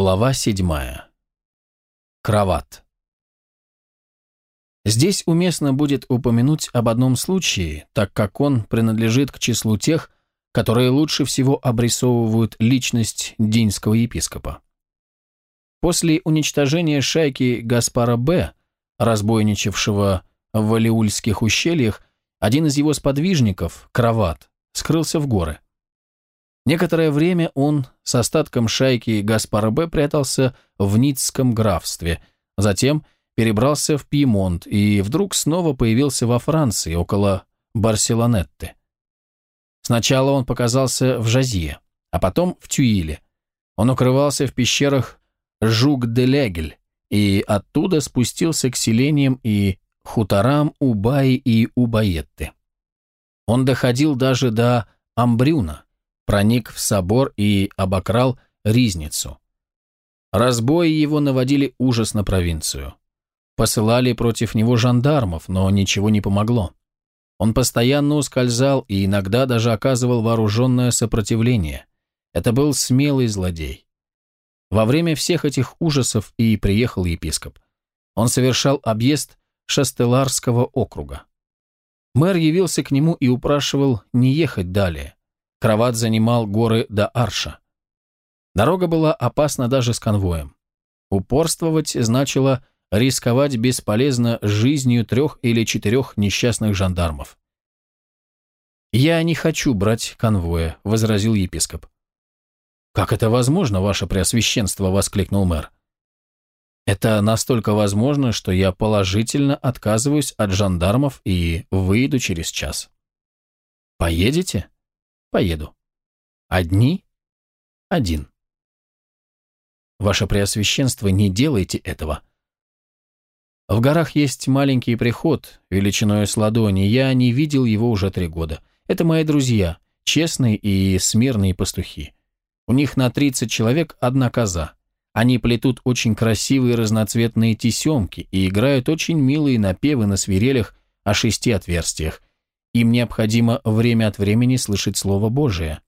Глава седьмая. Кроват. Здесь уместно будет упомянуть об одном случае, так как он принадлежит к числу тех, которые лучше всего обрисовывают личность динского епископа. После уничтожения шайки Гаспара Б., разбойничавшего в Валиульских ущельях, один из его сподвижников, Кроват, скрылся в горы. Некоторое время он с остатком шайки Гаспара Б. прятался в Ницком графстве, затем перебрался в Пьемонт и вдруг снова появился во Франции, около Барселонетты. Сначала он показался в Жазье, а потом в Тюиле. Он укрывался в пещерах Жук-де-Легель и оттуда спустился к селениям и хуторам Убаи и Убаетты. Он доходил даже до Амбрюна, проник в собор и обокрал Ризницу. Разбои его наводили ужас на провинцию. Посылали против него жандармов, но ничего не помогло. Он постоянно ускользал и иногда даже оказывал вооруженное сопротивление. Это был смелый злодей. Во время всех этих ужасов и приехал епископ. Он совершал объезд Шастеларского округа. Мэр явился к нему и упрашивал не ехать далее. Кроват занимал горы до Арша. Дорога была опасна даже с конвоем. Упорствовать значило рисковать бесполезно жизнью трех или четырех несчастных жандармов. «Я не хочу брать конвоя», — возразил епископ. «Как это возможно, ваше преосвященство?» — воскликнул мэр. «Это настолько возможно, что я положительно отказываюсь от жандармов и выйду через час». «Поедете?» Поеду. Одни? Один. Ваше Преосвященство, не делайте этого. В горах есть маленький приход, величиной с ладони. Я не видел его уже три года. Это мои друзья, честные и смирные пастухи. У них на 30 человек одна коза. Они плетут очень красивые разноцветные тесемки и играют очень милые напевы на свирелях о шести отверстиях, им необходимо время от времени слышать Слово Божие.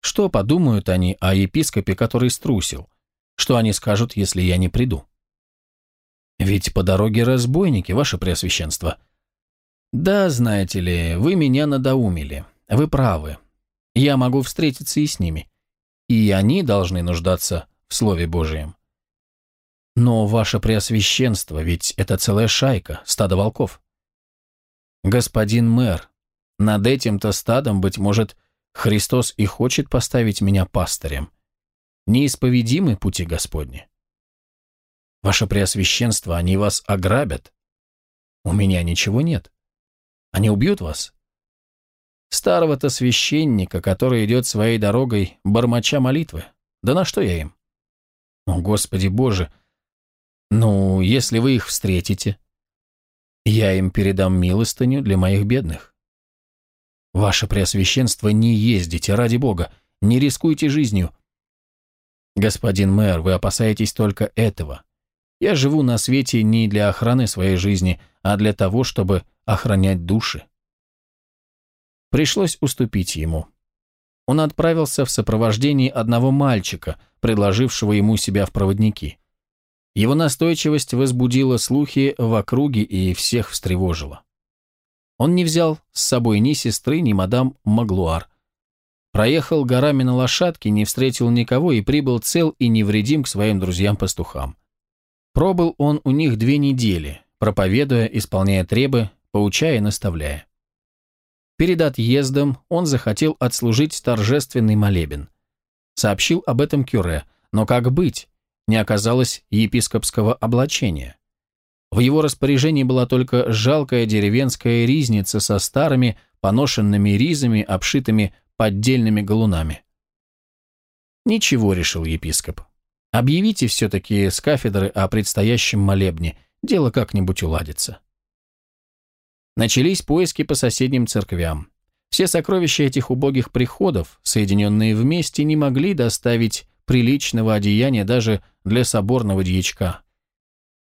Что подумают они о епископе, который струсил? Что они скажут, если я не приду? Ведь по дороге разбойники, ваше преосвященство. Да, знаете ли, вы меня надоумили. Вы правы. Я могу встретиться и с ними. И они должны нуждаться в Слове Божием. Но ваше преосвященство, ведь это целая шайка, стадо волков. Господин мэр, над этим-то стадом, быть может, Христос и хочет поставить меня пастырем. Неисповедимы пути Господни. Ваше Преосвященство, они вас ограбят. У меня ничего нет. Они убьют вас. Старого-то священника, который идет своей дорогой, бормоча молитвы. Да на что я им? О, Господи Боже! Ну, если вы их встретите, я им передам милостыню для моих бедных. Ваше Преосвященство, не ездите, ради Бога, не рискуйте жизнью. Господин мэр, вы опасаетесь только этого. Я живу на свете не для охраны своей жизни, а для того, чтобы охранять души. Пришлось уступить ему. Он отправился в сопровождении одного мальчика, предложившего ему себя в проводники. Его настойчивость возбудила слухи в округе и всех встревожила. Он не взял с собой ни сестры, ни мадам Маглуар. Проехал горами на лошадке, не встретил никого и прибыл цел и невредим к своим друзьям-пастухам. Пробыл он у них две недели, проповедуя, исполняя требы, поучая и наставляя. Перед отъездом он захотел отслужить торжественный молебен. Сообщил об этом Кюре, но как быть, не оказалось епископского облачения. В его распоряжении была только жалкая деревенская ризница со старыми, поношенными ризами, обшитыми поддельными галунами. «Ничего», — решил епископ. «Объявите все-таки с кафедры о предстоящем молебне, дело как-нибудь уладится». Начались поиски по соседним церквям. Все сокровища этих убогих приходов, соединенные вместе, не могли доставить приличного одеяния даже для соборного дьячка.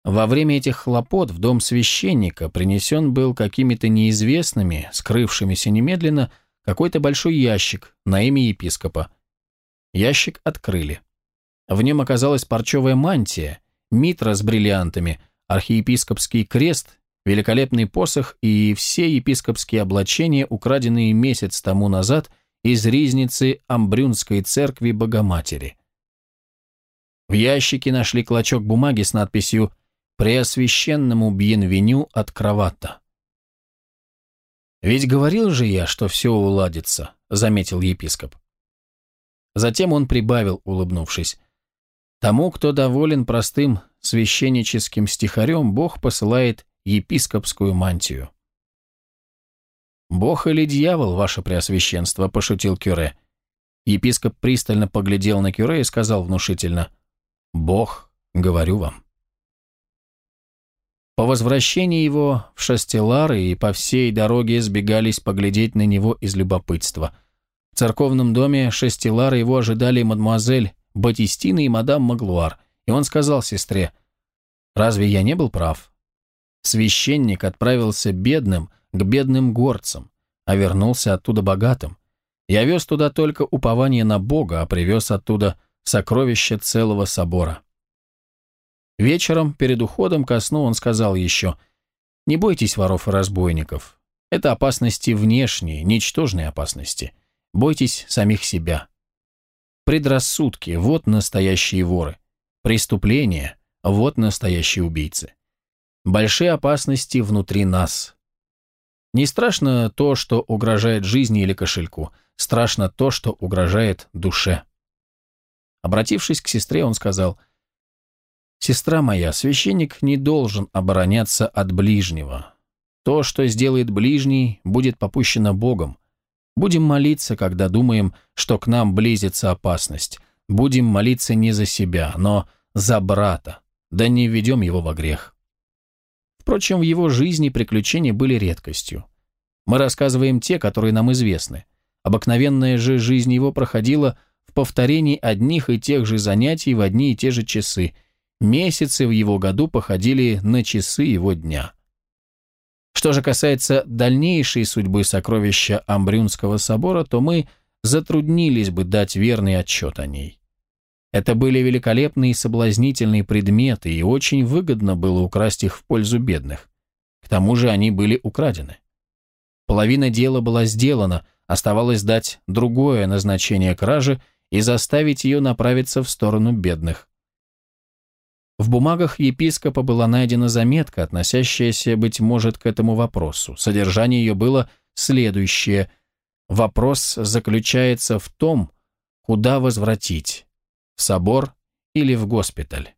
Во время этих хлопот в дом священника принесен был какими-то неизвестными, скрывшимися немедленно, какой-то большой ящик на имя епископа. Ящик открыли. В нем оказалась парчевая мантия, митра с бриллиантами, архиепископский крест, великолепный посох и все епископские облачения, украденные месяц тому назад из ризницы Амбрюнской церкви Богоматери. В ящике нашли клочок бумаги с надписью «Преосвященному Бьенвеню от кровата». «Ведь говорил же я, что все уладится», — заметил епископ. Затем он прибавил, улыбнувшись. «Тому, кто доволен простым священническим стихарем, Бог посылает епископскую мантию». «Бог или дьявол, ваше преосвященство», — пошутил Кюре. Епископ пристально поглядел на Кюре и сказал внушительно, «Бог, говорю вам». По возвращении его в Шастелары и по всей дороге сбегались поглядеть на него из любопытства. В церковном доме Шастелары его ожидали мадемуазель Батистина и мадам Маглуар, и он сказал сестре, «Разве я не был прав?» Священник отправился бедным к бедным горцам, а вернулся оттуда богатым. Я вез туда только упование на Бога, а привез оттуда сокровище целого собора. Вечером, перед уходом ко сну, он сказал еще, «Не бойтесь воров и разбойников. Это опасности внешние, ничтожные опасности. Бойтесь самих себя. Предрассудки – вот настоящие воры. Преступления – вот настоящие убийцы. Большие опасности внутри нас. Не страшно то, что угрожает жизни или кошельку. Страшно то, что угрожает душе. Обратившись к сестре, он сказал – Сестра моя, священник не должен обороняться от ближнего. То, что сделает ближний, будет попущено Богом. Будем молиться, когда думаем, что к нам близится опасность. Будем молиться не за себя, но за брата, да не введем его во грех. Впрочем, в его жизни приключения были редкостью. Мы рассказываем те, которые нам известны. Обыкновенная же жизнь его проходила в повторении одних и тех же занятий в одни и те же часы, Месяцы в его году походили на часы его дня. Что же касается дальнейшей судьбы сокровища Амбрюнского собора, то мы затруднились бы дать верный отчет о ней. Это были великолепные и соблазнительные предметы, и очень выгодно было украсть их в пользу бедных. К тому же они были украдены. Половина дела была сделана, оставалось дать другое назначение кражи и заставить ее направиться в сторону бедных. В бумагах епископа была найдена заметка, относящаяся, быть может, к этому вопросу. Содержание ее было следующее. Вопрос заключается в том, куда возвратить – в собор или в госпиталь.